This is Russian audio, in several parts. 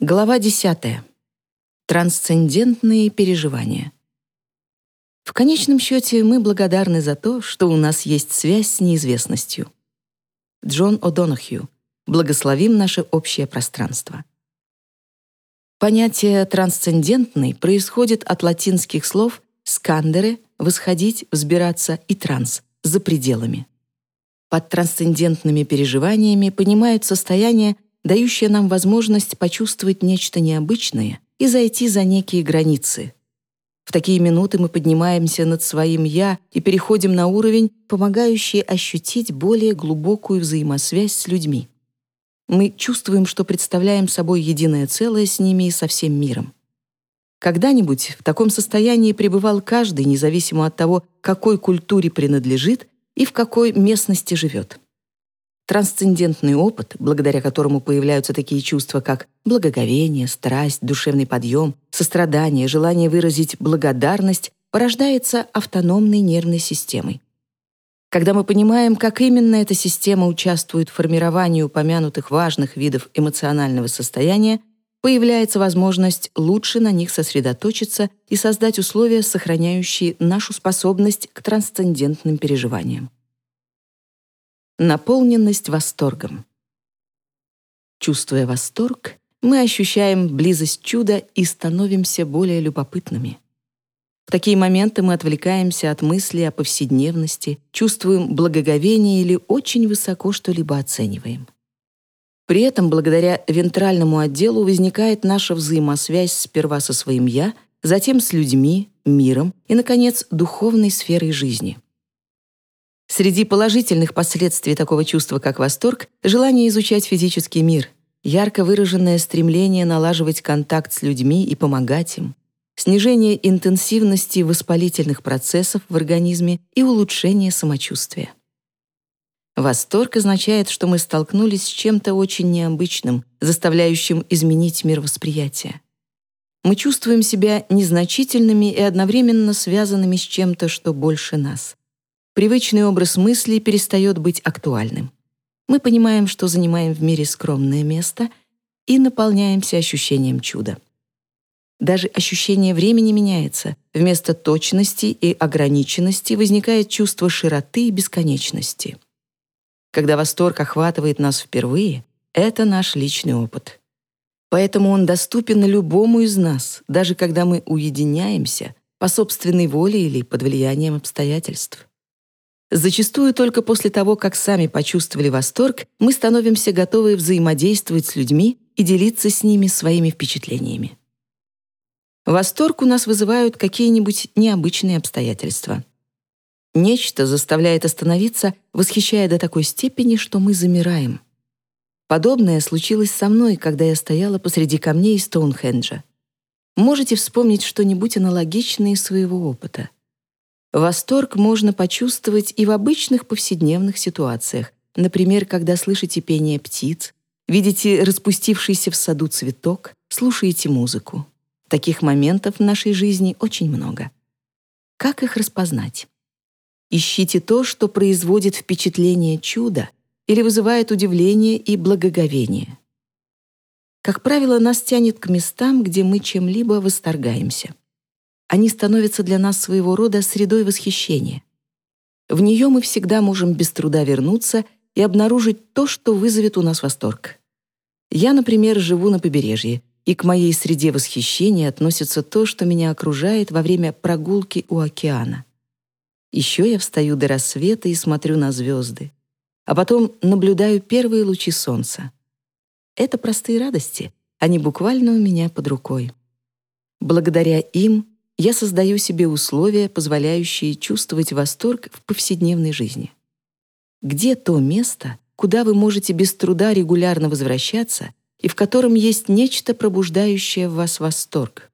Глава 10. Трансцендентные переживания. В конечном счете мы благодарны за то, что у нас есть связь с неизвестностью. Джон О'Донахью. Благословим наше общее пространство. Понятие «трансцендентный» происходит от латинских слов «скандере» — «восходить», «взбираться» и «транс» — «за пределами». Под трансцендентными переживаниями понимают состояние, дающее нам возможность почувствовать нечто необычное и зайти за некие границы. В такие минуты мы поднимаемся над своим «я» и переходим на уровень, помогающий ощутить более глубокую взаимосвязь с людьми. Мы чувствуем, что представляем собой единое целое с ними и со всем миром. Когда-нибудь в таком состоянии пребывал каждый, независимо от того, какой культуре принадлежит и в какой местности живет. Трансцендентный опыт, благодаря которому появляются такие чувства, как благоговение, страсть, душевный подъем, сострадание, желание выразить благодарность, порождается автономной нервной системой. Когда мы понимаем, как именно эта система участвует в формировании упомянутых важных видов эмоционального состояния, появляется возможность лучше на них сосредоточиться и создать условия, сохраняющие нашу способность к трансцендентным переживаниям. Наполненность восторгом. Чувствуя восторг, мы ощущаем близость чуда и становимся более любопытными. В такие моменты мы отвлекаемся от мысли о повседневности, чувствуем благоговение или очень высоко что-либо оцениваем. При этом благодаря вентральному отделу возникает наша взаимосвязь сперва со своим «я», затем с людьми, миром и, наконец, духовной сферой жизни. Среди положительных последствий такого чувства, как восторг, желание изучать физический мир, ярко выраженное стремление налаживать контакт с людьми и помогать им, снижение интенсивности воспалительных процессов в организме и улучшение самочувствия. Восторг означает, что мы столкнулись с чем-то очень необычным, заставляющим изменить мировосприятие. Мы чувствуем себя незначительными и одновременно связанными с чем-то, что больше нас. Привычный образ мысли перестает быть актуальным. Мы понимаем, что занимаем в мире скромное место и наполняемся ощущением чуда. Даже ощущение времени меняется. Вместо точности и ограниченности возникает чувство широты и бесконечности. Когда восторг охватывает нас впервые, это наш личный опыт. Поэтому он доступен любому из нас, даже когда мы уединяемся по собственной воле или под влиянием обстоятельств. Зачастую только после того, как сами почувствовали восторг, мы становимся готовы взаимодействовать с людьми и делиться с ними своими впечатлениями. Восторг у нас вызывают какие-нибудь необычные обстоятельства. Нечто заставляет остановиться, восхищая до такой степени, что мы замираем. Подобное случилось со мной, когда я стояла посреди камней Стоунхенджа. Можете вспомнить что-нибудь аналогичное из своего опыта. Восторг можно почувствовать и в обычных повседневных ситуациях, например, когда слышите пение птиц, видите распустившийся в саду цветок, слушаете музыку. Таких моментов в нашей жизни очень много. Как их распознать? Ищите то, что производит впечатление чуда или вызывает удивление и благоговение. Как правило, нас тянет к местам, где мы чем-либо восторгаемся. Они становятся для нас своего рода средой восхищения. В нее мы всегда можем без труда вернуться и обнаружить то, что вызовет у нас восторг. Я, например, живу на побережье, и к моей среде восхищения относится то, что меня окружает во время прогулки у океана. Еще я встаю до рассвета и смотрю на звезды, а потом наблюдаю первые лучи солнца. Это простые радости, они буквально у меня под рукой. Благодаря им я создаю себе условия, позволяющие чувствовать восторг в повседневной жизни. Где то место, куда вы можете без труда регулярно возвращаться и в котором есть нечто, пробуждающее в вас восторг?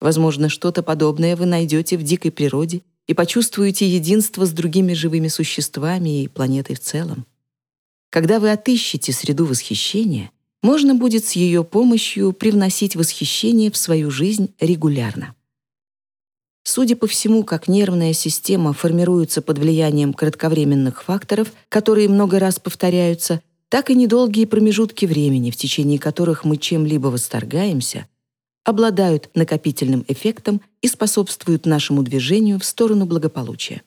Возможно, что-то подобное вы найдете в дикой природе и почувствуете единство с другими живыми существами и планетой в целом. Когда вы отыщете среду восхищения, можно будет с ее помощью привносить восхищение в свою жизнь регулярно. Судя по всему, как нервная система формируется под влиянием кратковременных факторов, которые много раз повторяются, так и недолгие промежутки времени, в течение которых мы чем-либо восторгаемся, обладают накопительным эффектом и способствуют нашему движению в сторону благополучия.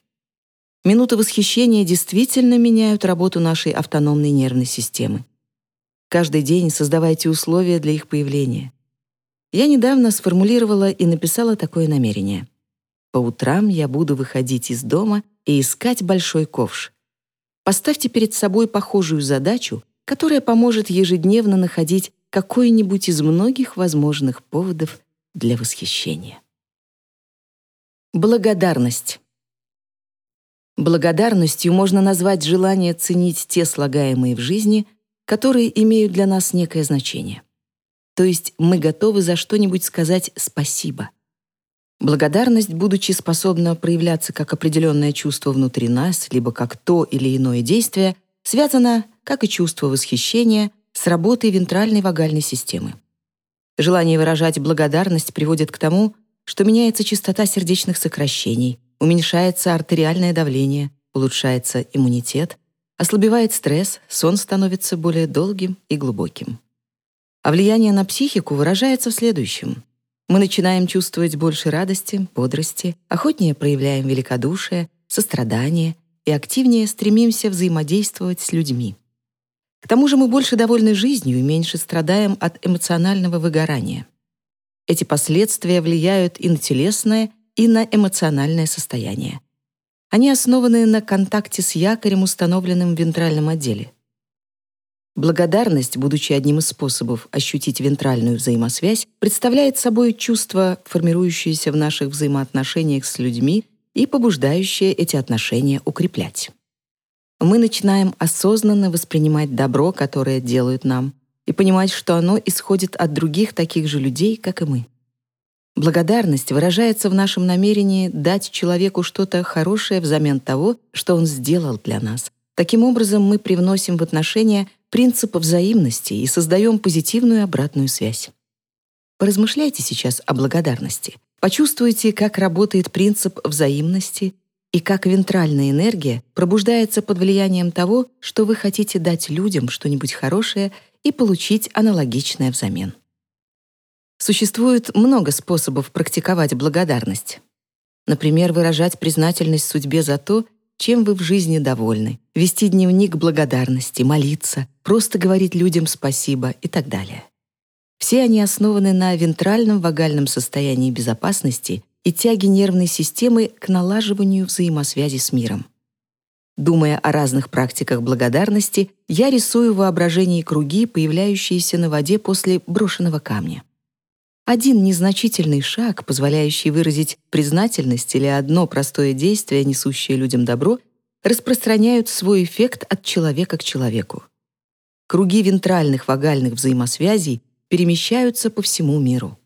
Минуты восхищения действительно меняют работу нашей автономной нервной системы. Каждый день создавайте условия для их появления. Я недавно сформулировала и написала такое намерение. По утрам я буду выходить из дома и искать большой ковш. Поставьте перед собой похожую задачу, которая поможет ежедневно находить какой-нибудь из многих возможных поводов для восхищения. Благодарность. Благодарностью можно назвать желание ценить те слагаемые в жизни, которые имеют для нас некое значение. То есть мы готовы за что-нибудь сказать «спасибо». Благодарность, будучи способна проявляться как определенное чувство внутри нас, либо как то или иное действие, связана, как и чувство восхищения, с работой вентральной вагальной системы. Желание выражать благодарность приводит к тому, что меняется частота сердечных сокращений, уменьшается артериальное давление, улучшается иммунитет, ослабевает стресс, сон становится более долгим и глубоким. А влияние на психику выражается в следующем. Мы начинаем чувствовать больше радости, бодрости, охотнее проявляем великодушие, сострадание и активнее стремимся взаимодействовать с людьми. К тому же мы больше довольны жизнью и меньше страдаем от эмоционального выгорания. Эти последствия влияют и на телесное, и на эмоциональное состояние. Они основаны на контакте с якорем, установленным в вентральном отделе. Благодарность, будучи одним из способов ощутить вентральную взаимосвязь, представляет собой чувство, формирующееся в наших взаимоотношениях с людьми и побуждающее эти отношения укреплять. Мы начинаем осознанно воспринимать добро, которое делают нам, и понимать, что оно исходит от других таких же людей, как и мы. Благодарность выражается в нашем намерении дать человеку что-то хорошее взамен того, что он сделал для нас. Таким образом, мы привносим в отношения принцип взаимности и создаем позитивную обратную связь. Поразмышляйте сейчас о благодарности. Почувствуйте, как работает принцип взаимности и как вентральная энергия пробуждается под влиянием того, что вы хотите дать людям что-нибудь хорошее и получить аналогичное взамен. Существует много способов практиковать благодарность. Например, выражать признательность судьбе за то, чем вы в жизни довольны, вести дневник благодарности, молиться, просто говорить людям спасибо и так далее. Все они основаны на вентральном вагальном состоянии безопасности и тяге нервной системы к налаживанию взаимосвязи с миром. Думая о разных практиках благодарности, я рисую в воображении круги, появляющиеся на воде после брошенного камня. Один незначительный шаг, позволяющий выразить признательность или одно простое действие, несущее людям добро, распространяют свой эффект от человека к человеку. Круги вентральных вагальных взаимосвязей перемещаются по всему миру.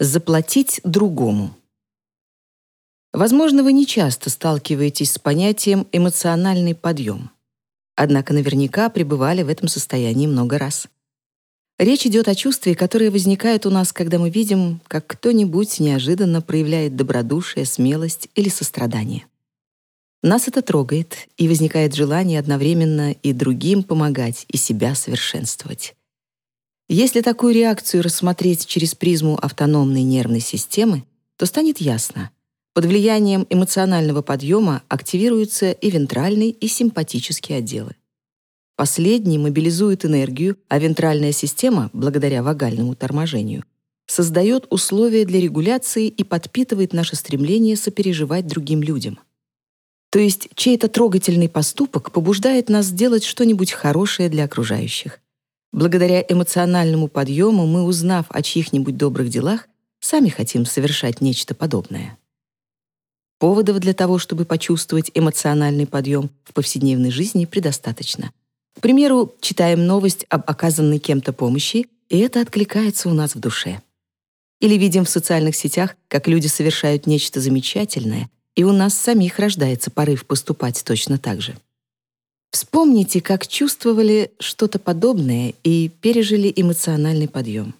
Заплатить другому. Возможно, вы не часто сталкиваетесь с понятием «эмоциональный подъем». Однако наверняка пребывали в этом состоянии много раз. Речь идет о чувстве, которое возникает у нас, когда мы видим, как кто-нибудь неожиданно проявляет добродушие, смелость или сострадание. Нас это трогает, и возникает желание одновременно и другим помогать, и себя совершенствовать. Если такую реакцию рассмотреть через призму автономной нервной системы, то станет ясно. Под влиянием эмоционального подъема активируются и вентральный, и симпатический отделы. Последний мобилизует энергию, а вентральная система, благодаря вагальному торможению, создает условия для регуляции и подпитывает наше стремление сопереживать другим людям. То есть чей-то трогательный поступок побуждает нас сделать что-нибудь хорошее для окружающих. Благодаря эмоциональному подъему мы, узнав о чьих-нибудь добрых делах, сами хотим совершать нечто подобное. Поводов для того, чтобы почувствовать эмоциональный подъем в повседневной жизни, предостаточно. К примеру, читаем новость об оказанной кем-то помощи, и это откликается у нас в душе. Или видим в социальных сетях, как люди совершают нечто замечательное, и у нас самих рождается порыв поступать точно так же. Вспомните, как чувствовали что-то подобное и пережили эмоциональный подъем.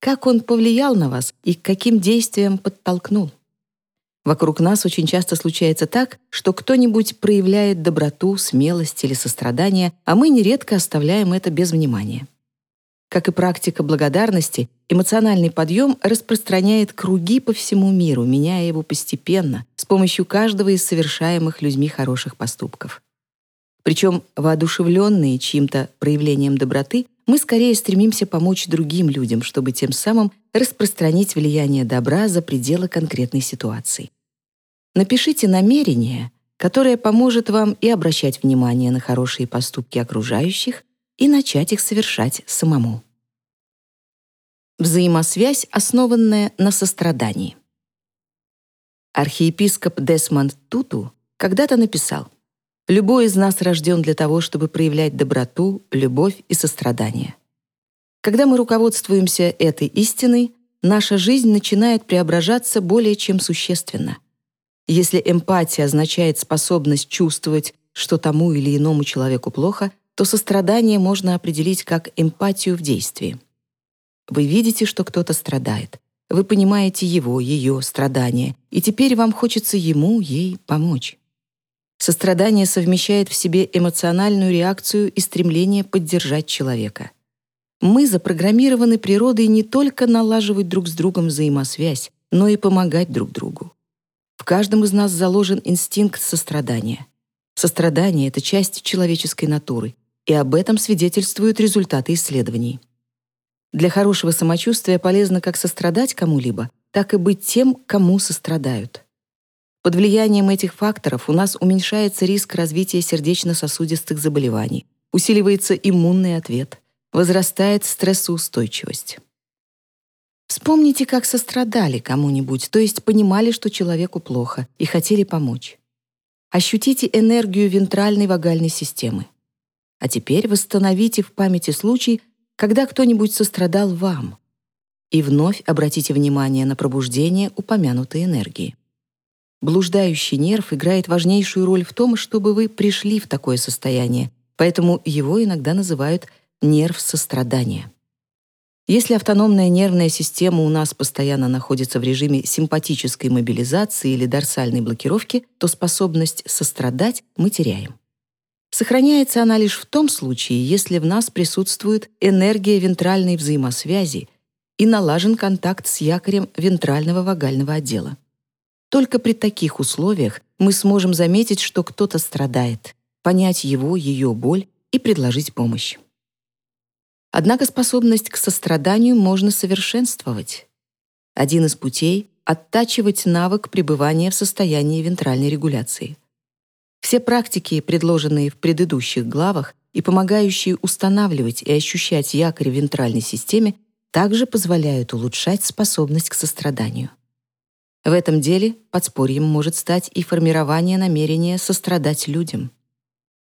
Как он повлиял на вас и к каким действиям подтолкнул? Вокруг нас очень часто случается так, что кто-нибудь проявляет доброту, смелость или сострадание, а мы нередко оставляем это без внимания. Как и практика благодарности, эмоциональный подъем распространяет круги по всему миру, меняя его постепенно, с помощью каждого из совершаемых людьми хороших поступков. Причем, воодушевленные чьим-то проявлением доброты, мы скорее стремимся помочь другим людям, чтобы тем самым распространить влияние добра за пределы конкретной ситуации. Напишите намерение, которое поможет вам и обращать внимание на хорошие поступки окружающих, и начать их совершать самому. Взаимосвязь, основанная на сострадании. Архиепископ Десмонд Туту когда-то написал «Любой из нас рожден для того, чтобы проявлять доброту, любовь и сострадание. Когда мы руководствуемся этой истиной, наша жизнь начинает преображаться более чем существенно. Если эмпатия означает способность чувствовать, что тому или иному человеку плохо, то сострадание можно определить как эмпатию в действии. Вы видите, что кто-то страдает. Вы понимаете его, ее страдания, и теперь вам хочется ему, ей помочь. Сострадание совмещает в себе эмоциональную реакцию и стремление поддержать человека. Мы запрограммированы природой не только налаживать друг с другом взаимосвязь, но и помогать друг другу. В каждом из нас заложен инстинкт сострадания. Сострадание — это часть человеческой натуры, и об этом свидетельствуют результаты исследований. Для хорошего самочувствия полезно как сострадать кому-либо, так и быть тем, кому сострадают. Под влиянием этих факторов у нас уменьшается риск развития сердечно-сосудистых заболеваний, усиливается иммунный ответ, возрастает стрессоустойчивость. Вспомните, как сострадали кому-нибудь, то есть понимали, что человеку плохо, и хотели помочь. Ощутите энергию вентральной вагальной системы. А теперь восстановите в памяти случай, когда кто-нибудь сострадал вам. И вновь обратите внимание на пробуждение упомянутой энергии. Блуждающий нерв играет важнейшую роль в том, чтобы вы пришли в такое состояние, поэтому его иногда называют нерв сострадания. Если автономная нервная система у нас постоянно находится в режиме симпатической мобилизации или дорсальной блокировки, то способность сострадать мы теряем. Сохраняется она лишь в том случае, если в нас присутствует энергия вентральной взаимосвязи и налажен контакт с якорем вентрального вагального отдела. Только при таких условиях мы сможем заметить, что кто-то страдает, понять его, ее боль и предложить помощь. Однако способность к состраданию можно совершенствовать. Один из путей — оттачивать навык пребывания в состоянии вентральной регуляции. Все практики, предложенные в предыдущих главах и помогающие устанавливать и ощущать якорь в вентральной системе, также позволяют улучшать способность к состраданию. В этом деле подспорьем может стать и формирование намерения сострадать людям.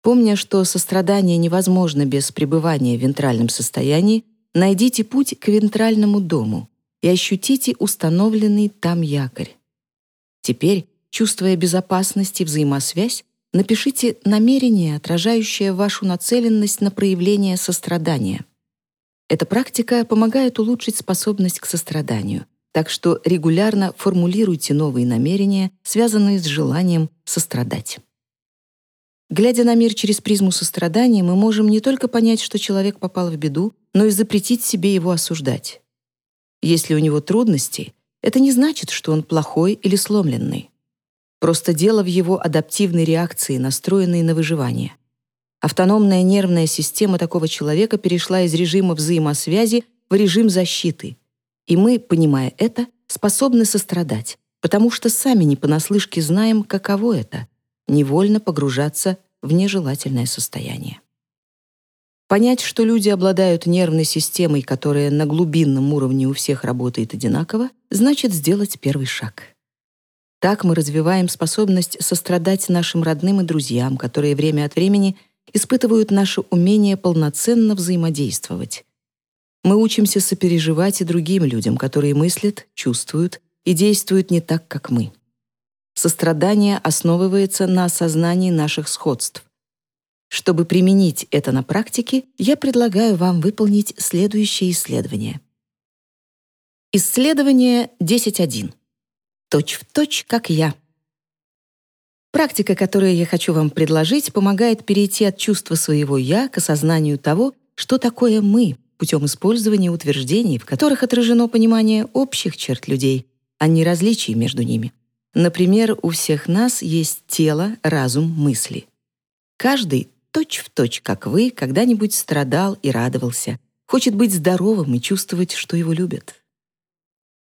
Помня, что сострадание невозможно без пребывания в вентральном состоянии, найдите путь к вентральному дому и ощутите установленный там якорь. Теперь, чувствуя безопасность и взаимосвязь, напишите намерение, отражающее вашу нацеленность на проявление сострадания. Эта практика помогает улучшить способность к состраданию, так что регулярно формулируйте новые намерения, связанные с желанием сострадать. Глядя на мир через призму сострадания, мы можем не только понять, что человек попал в беду, но и запретить себе его осуждать. Если у него трудности, это не значит, что он плохой или сломленный. Просто дело в его адаптивной реакции, настроенной на выживание. Автономная нервная система такого человека перешла из режима взаимосвязи в режим защиты. И мы, понимая это, способны сострадать, потому что сами не понаслышке знаем, каково это невольно погружаться в нежелательное состояние. Понять, что люди обладают нервной системой, которая на глубинном уровне у всех работает одинаково, значит сделать первый шаг. Так мы развиваем способность сострадать нашим родным и друзьям, которые время от времени испытывают наше умение полноценно взаимодействовать. Мы учимся сопереживать и другим людям, которые мыслят, чувствуют и действуют не так, как мы. Сострадание основывается на осознании наших сходств. Чтобы применить это на практике, я предлагаю вам выполнить следующее исследование. Исследование 10.1. точь в точь, как я. Практика, которую я хочу вам предложить, помогает перейти от чувства своего «я» к осознанию того, что такое «мы», путем использования утверждений, в которых отражено понимание общих черт людей, а не различий между ними. Например, у всех нас есть тело, разум, мысли. Каждый, точь-в-точь, точь, как вы, когда-нибудь страдал и радовался, хочет быть здоровым и чувствовать, что его любят.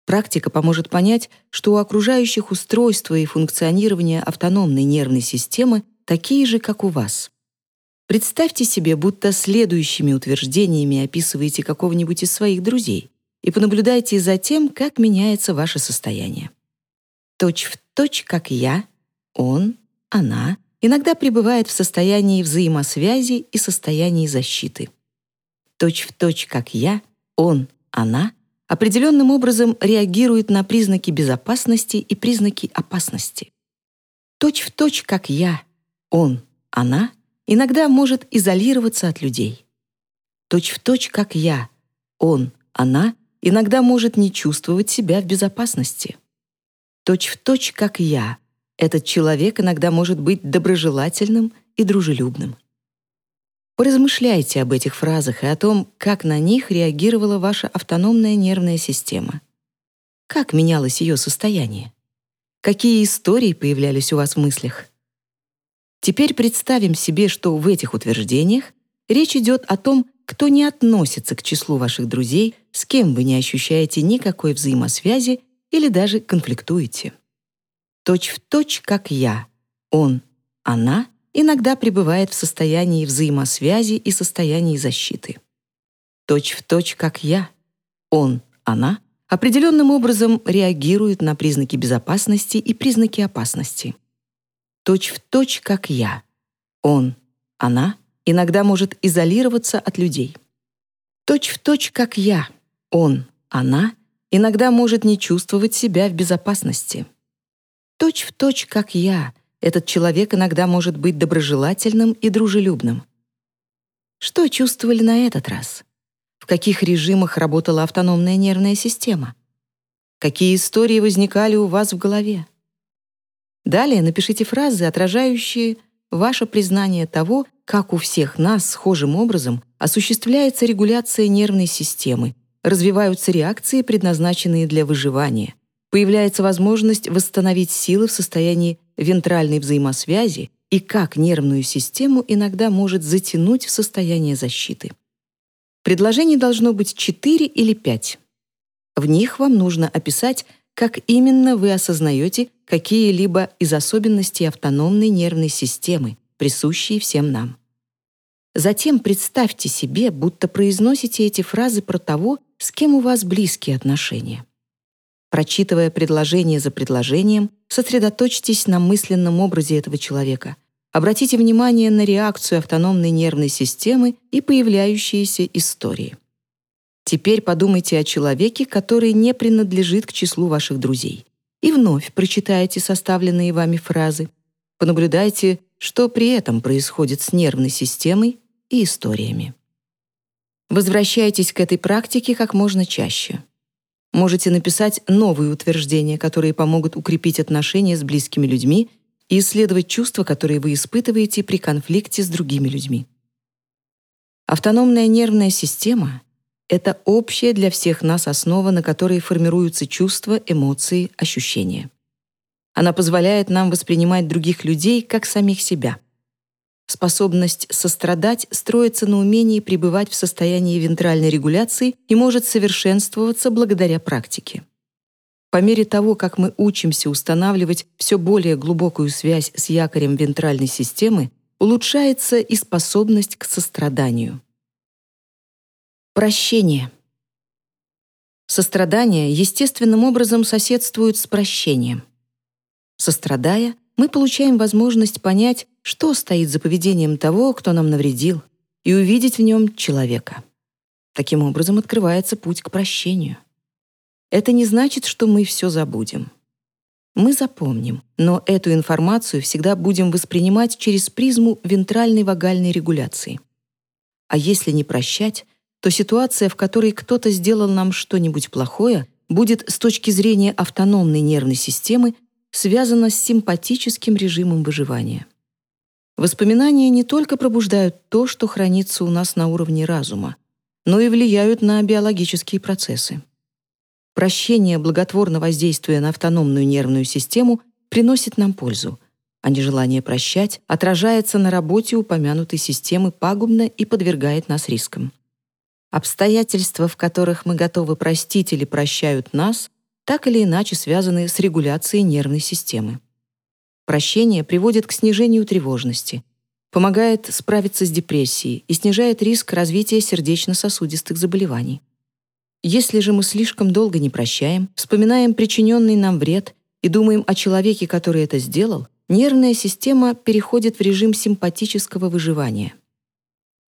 Практика поможет понять, что у окружающих устройства и функционирования автономной нервной системы такие же, как у вас. Представьте себе, будто следующими утверждениями описываете какого-нибудь из своих друзей и понаблюдайте за тем, как меняется ваше состояние. Точь в точь, как я, он, она, иногда пребывает в состоянии взаимосвязи и состоянии защиты. Точь в точь, как я, он, она определенным образом реагирует на признаки безопасности и признаки опасности. Точь в точь, как я, он, она иногда может изолироваться от людей. Точь в точь, как я, он, она иногда может не чувствовать себя в безопасности. Точь в точь, как я, этот человек иногда может быть доброжелательным и дружелюбным. Поразмышляйте об этих фразах и о том, как на них реагировала ваша автономная нервная система. Как менялось ее состояние? Какие истории появлялись у вас в мыслях? Теперь представим себе, что в этих утверждениях речь идет о том, кто не относится к числу ваших друзей, с кем вы не ощущаете никакой взаимосвязи или даже конфликтуете. Точь в точь, как я, он, она иногда пребывает в состоянии взаимосвязи и состоянии защиты. Точь в точь, как я, он, она определенным образом реагирует на признаки безопасности и признаки опасности точь в точь, как я. Он, она иногда может изолироваться от людей. Точь в точь, как я. Он, она иногда может не чувствовать себя в безопасности. Точь в точь, как я. Этот человек иногда может быть доброжелательным и дружелюбным. Что чувствовали на этот раз? В каких режимах работала автономная нервная система? Какие истории возникали у вас в голове? Далее напишите фразы, отражающие ваше признание того, как у всех нас схожим образом осуществляется регуляция нервной системы, развиваются реакции, предназначенные для выживания, появляется возможность восстановить силы в состоянии вентральной взаимосвязи и как нервную систему иногда может затянуть в состояние защиты. Предложений должно быть 4 или 5. В них вам нужно описать как именно вы осознаете какие-либо из особенностей автономной нервной системы, присущие всем нам. Затем представьте себе, будто произносите эти фразы про того, с кем у вас близкие отношения. Прочитывая предложение за предложением, сосредоточьтесь на мысленном образе этого человека. Обратите внимание на реакцию автономной нервной системы и появляющиеся истории. Теперь подумайте о человеке, который не принадлежит к числу ваших друзей. И вновь прочитайте составленные вами фразы. Понаблюдайте, что при этом происходит с нервной системой и историями. Возвращайтесь к этой практике как можно чаще. Можете написать новые утверждения, которые помогут укрепить отношения с близкими людьми и исследовать чувства, которые вы испытываете при конфликте с другими людьми. Автономная нервная система это общая для всех нас основа, на которой формируются чувства, эмоции, ощущения. Она позволяет нам воспринимать других людей как самих себя. Способность сострадать строится на умении пребывать в состоянии вентральной регуляции и может совершенствоваться благодаря практике. По мере того, как мы учимся устанавливать все более глубокую связь с якорем вентральной системы, улучшается и способность к состраданию. Прощение. Сострадание естественным образом соседствует с прощением. Сострадая, мы получаем возможность понять, что стоит за поведением того, кто нам навредил, и увидеть в нем человека. Таким образом открывается путь к прощению. Это не значит, что мы все забудем. Мы запомним, но эту информацию всегда будем воспринимать через призму вентральной вагальной регуляции. А если не прощать, то ситуация, в которой кто-то сделал нам что-нибудь плохое, будет с точки зрения автономной нервной системы связано с симпатическим режимом выживания. Воспоминания не только пробуждают то, что хранится у нас на уровне разума, но и влияют на биологические процессы. Прощение, благотворно воздействуя на автономную нервную систему, приносит нам пользу, а нежелание прощать отражается на работе упомянутой системы пагубно и подвергает нас рискам. Обстоятельства, в которых мы готовы простить или прощают нас, так или иначе связаны с регуляцией нервной системы. Прощение приводит к снижению тревожности, помогает справиться с депрессией и снижает риск развития сердечно-сосудистых заболеваний. Если же мы слишком долго не прощаем, вспоминаем причиненный нам вред и думаем о человеке, который это сделал, нервная система переходит в режим симпатического выживания.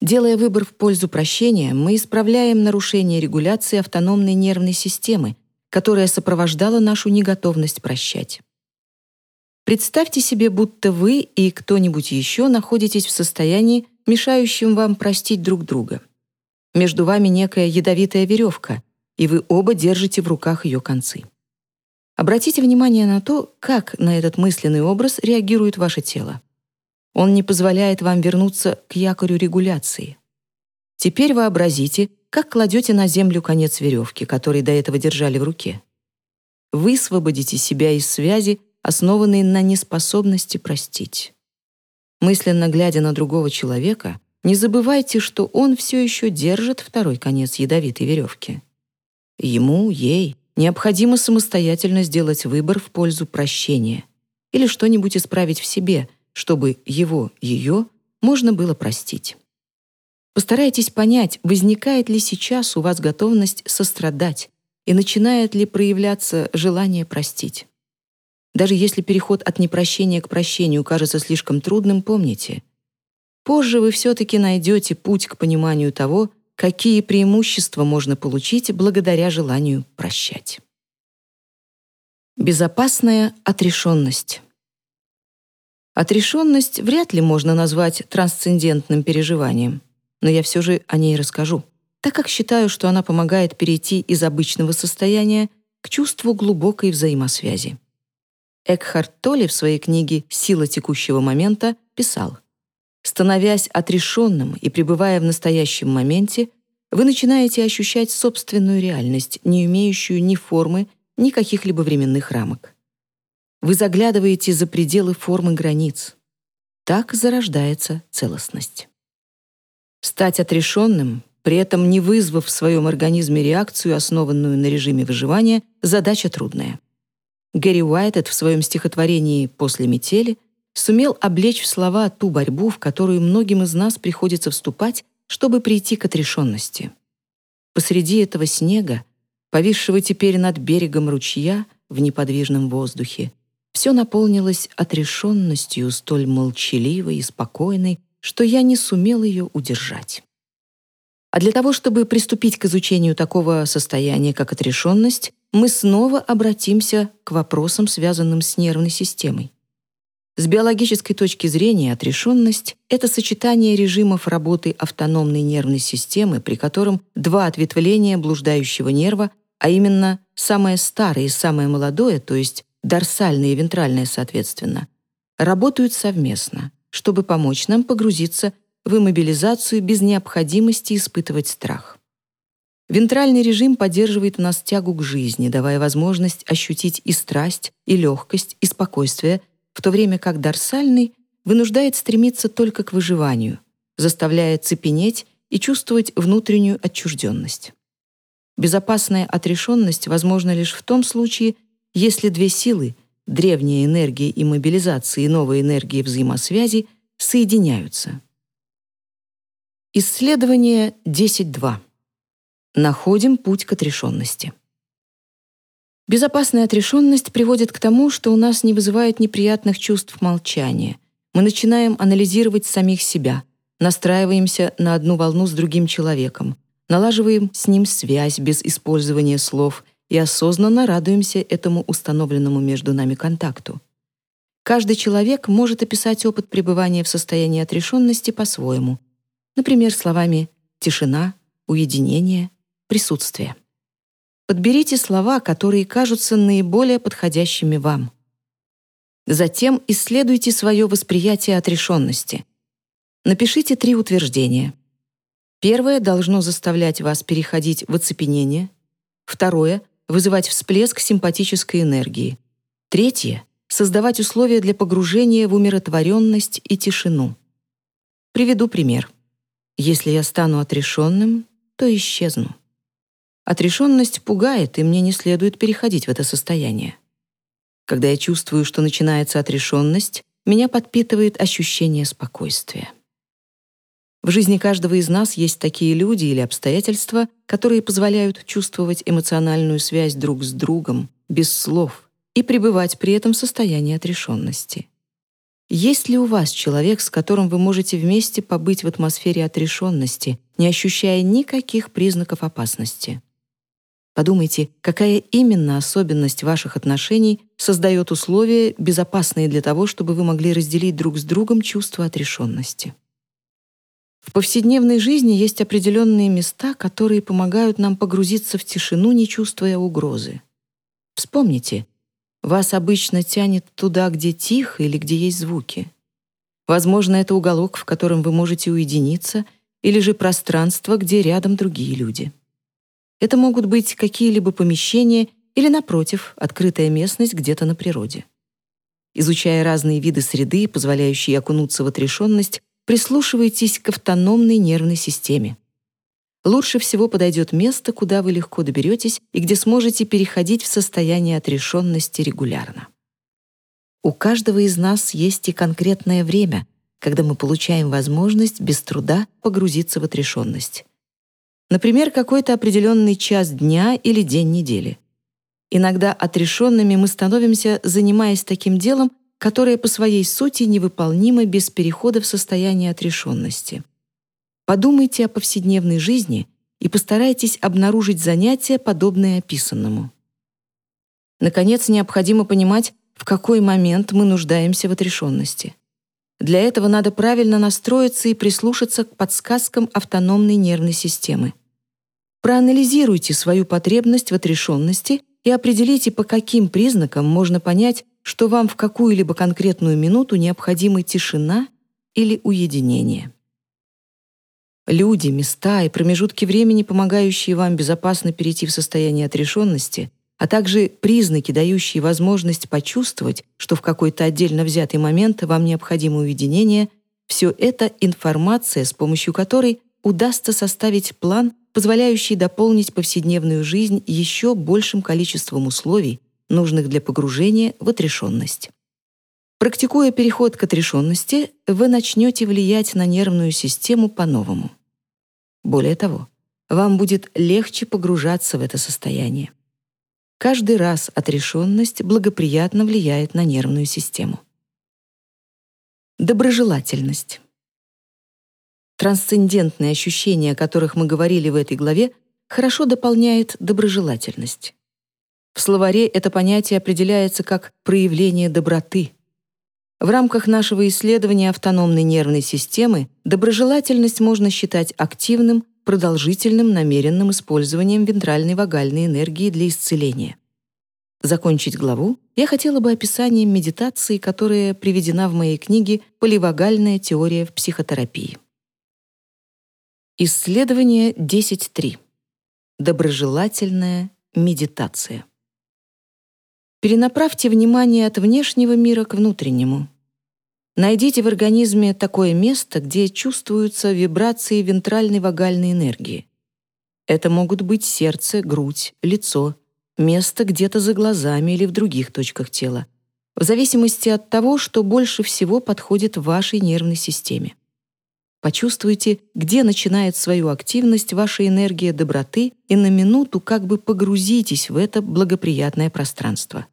Делая выбор в пользу прощения, мы исправляем нарушение регуляции автономной нервной системы, которая сопровождала нашу неготовность прощать. Представьте себе, будто вы и кто-нибудь еще находитесь в состоянии, мешающем вам простить друг друга. Между вами некая ядовитая веревка, и вы оба держите в руках ее концы. Обратите внимание на то, как на этот мысленный образ реагирует ваше тело. Он не позволяет вам вернуться к якорю регуляции. Теперь вообразите, как кладете на землю конец веревки, который до этого держали в руке. Высвободите себя из связи, основанной на неспособности простить. Мысленно глядя на другого человека, не забывайте, что он все еще держит второй конец ядовитой веревки. Ему, ей необходимо самостоятельно сделать выбор в пользу прощения или что-нибудь исправить в себе, чтобы его, ее можно было простить. Постарайтесь понять, возникает ли сейчас у вас готовность сострадать и начинает ли проявляться желание простить. Даже если переход от непрощения к прощению кажется слишком трудным, помните, позже вы все-таки найдете путь к пониманию того, какие преимущества можно получить благодаря желанию прощать. Безопасная отрешенность. Отрешенность вряд ли можно назвать трансцендентным переживанием, но я все же о ней расскажу, так как считаю, что она помогает перейти из обычного состояния к чувству глубокой взаимосвязи. Экхарт Толли в своей книге «Сила текущего момента» писал — Становясь отрешенным и пребывая в настоящем моменте, вы начинаете ощущать собственную реальность, не имеющую ни формы, ни каких-либо временных рамок. Вы заглядываете за пределы формы границ. Так зарождается целостность. Стать отрешенным, при этом не вызвав в своем организме реакцию, основанную на режиме выживания, задача трудная. Гэри Уайтед в своем стихотворении «После метели» сумел облечь в слова ту борьбу, в которую многим из нас приходится вступать, чтобы прийти к отрешенности. Посреди этого снега, повисшего теперь над берегом ручья в неподвижном воздухе, все наполнилось отрешенностью столь молчаливой и спокойной, что я не сумел ее удержать. А для того, чтобы приступить к изучению такого состояния, как отрешенность, мы снова обратимся к вопросам, связанным с нервной системой. С биологической точки зрения отрешенность — это сочетание режимов работы автономной нервной системы, при котором два ответвления блуждающего нерва, а именно самое старое и самое молодое, то есть дорсальное и вентральное соответственно, работают совместно, чтобы помочь нам погрузиться в иммобилизацию без необходимости испытывать страх. Вентральный режим поддерживает у нас тягу к жизни, давая возможность ощутить и страсть, и легкость, и спокойствие — в то время как дорсальный вынуждает стремиться только к выживанию, заставляя цепенеть и чувствовать внутреннюю отчужденность. Безопасная отрешенность возможна лишь в том случае, если две силы — древняя энергия и мобилизация и новая энергия взаимосвязи — соединяются. Исследование 10.2. Находим путь к отрешенности. Безопасная отрешенность приводит к тому, что у нас не вызывает неприятных чувств молчания. Мы начинаем анализировать самих себя, настраиваемся на одну волну с другим человеком, налаживаем с ним связь без использования слов и осознанно радуемся этому установленному между нами контакту. Каждый человек может описать опыт пребывания в состоянии отрешенности по-своему, например, словами «тишина», «уединение», «присутствие». Подберите слова, которые кажутся наиболее подходящими вам. Затем исследуйте свое восприятие отрешенности. Напишите три утверждения. Первое должно заставлять вас переходить в оцепенение. Второе — вызывать всплеск симпатической энергии. Третье — создавать условия для погружения в умиротворенность и тишину. Приведу пример. Если я стану отрешенным, то исчезну. Отрешенность пугает, и мне не следует переходить в это состояние. Когда я чувствую, что начинается отрешенность, меня подпитывает ощущение спокойствия. В жизни каждого из нас есть такие люди или обстоятельства, которые позволяют чувствовать эмоциональную связь друг с другом, без слов, и пребывать при этом в состоянии отрешенности. Есть ли у вас человек, с которым вы можете вместе побыть в атмосфере отрешенности, не ощущая никаких признаков опасности? Подумайте, какая именно особенность ваших отношений создает условия, безопасные для того, чтобы вы могли разделить друг с другом чувство отрешенности. В повседневной жизни есть определенные места, которые помогают нам погрузиться в тишину, не чувствуя угрозы. Вспомните, вас обычно тянет туда, где тихо или где есть звуки. Возможно, это уголок, в котором вы можете уединиться, или же пространство, где рядом другие люди. Это могут быть какие-либо помещения или, напротив, открытая местность где-то на природе. Изучая разные виды среды, позволяющие окунуться в отрешенность, прислушивайтесь к автономной нервной системе. Лучше всего подойдет место, куда вы легко доберетесь и где сможете переходить в состояние отрешенности регулярно. У каждого из нас есть и конкретное время, когда мы получаем возможность без труда погрузиться в отрешенность. Например, какой-то определенный час дня или день недели. Иногда отрешенными мы становимся, занимаясь таким делом, которое по своей сути невыполнимо без перехода в состояние отрешенности. Подумайте о повседневной жизни и постарайтесь обнаружить занятия, подобные описанному. Наконец, необходимо понимать, в какой момент мы нуждаемся в отрешенности. Для этого надо правильно настроиться и прислушаться к подсказкам автономной нервной системы. Проанализируйте свою потребность в отрешенности и определите, по каким признакам можно понять, что вам в какую-либо конкретную минуту необходима тишина или уединение. Люди, места и промежутки времени, помогающие вам безопасно перейти в состояние отрешенности, а также признаки, дающие возможность почувствовать, что в какой-то отдельно взятый момент вам необходимо уединение, все это информация, с помощью которой удастся составить план, позволяющий дополнить повседневную жизнь еще большим количеством условий, нужных для погружения в отрешенность. Практикуя переход к отрешенности, вы начнете влиять на нервную систему по-новому. Более того, вам будет легче погружаться в это состояние. Каждый раз отрешенность благоприятно влияет на нервную систему. Доброжелательность. Трансцендентные ощущения, о которых мы говорили в этой главе, хорошо дополняет доброжелательность. В словаре это понятие определяется как проявление доброты. В рамках нашего исследования автономной нервной системы доброжелательность можно считать активным, продолжительным намеренным использованием вентральной вагальной энергии для исцеления. Закончить главу я хотела бы описанием медитации, которая приведена в моей книге «Поливагальная теория в психотерапии». Исследование 10.3. Доброжелательная медитация. Перенаправьте внимание от внешнего мира к внутреннему. Найдите в организме такое место, где чувствуются вибрации вентральной вагальной энергии. Это могут быть сердце, грудь, лицо, место где-то за глазами или в других точках тела, в зависимости от того, что больше всего подходит вашей нервной системе. Почувствуйте, где начинает свою активность ваша энергия доброты и на минуту как бы погрузитесь в это благоприятное пространство.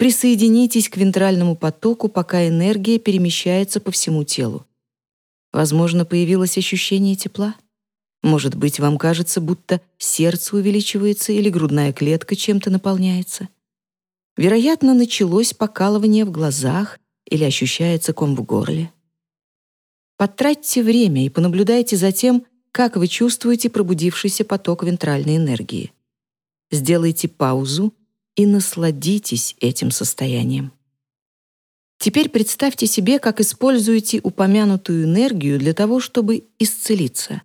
Присоединитесь к вентральному потоку, пока энергия перемещается по всему телу. Возможно, появилось ощущение тепла. Может быть, вам кажется, будто сердце увеличивается или грудная клетка чем-то наполняется. Вероятно, началось покалывание в глазах или ощущается ком в горле. Потратьте время и понаблюдайте за тем, как вы чувствуете пробудившийся поток вентральной энергии. сделайте паузу и насладитесь этим состоянием. Теперь представьте себе, как используете упомянутую энергию для того, чтобы исцелиться.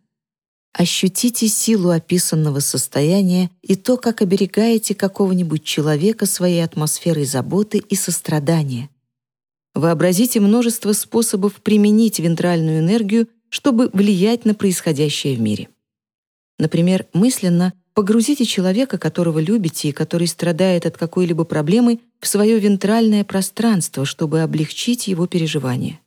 Ощутите силу описанного состояния и то, как оберегаете какого-нибудь человека своей атмосферой заботы и сострадания. Вообразите множество способов применить вентральную энергию, чтобы влиять на происходящее в мире. Например, мысленно погрузите человека, которого любите и который страдает от какой-либо проблемы, в свое вентральное пространство, чтобы облегчить его переживания.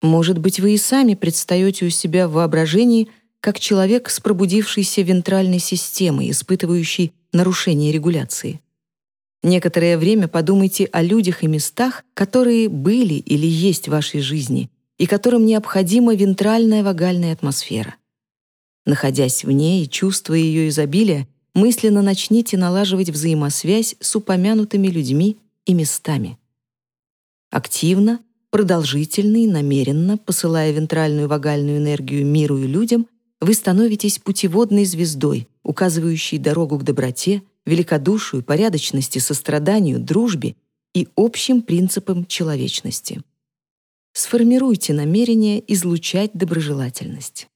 Может быть, вы и сами предстаете у себя в воображении как человек с пробудившейся вентральной системой, испытывающий нарушение регуляции. Некоторое время подумайте о людях и местах, которые были или есть в вашей жизни и которым необходима вентральная вагальная атмосфера. Находясь в ней чувствуя ее изобилие, мысленно начните налаживать взаимосвязь с упомянутыми людьми и местами. Активно, продолжительно и намеренно, посылая вентральную вагальную энергию миру и людям, вы становитесь путеводной звездой, указывающей дорогу к доброте, великодушию, порядочности, состраданию, дружбе и общим принципам человечности. Сформируйте намерение излучать доброжелательность.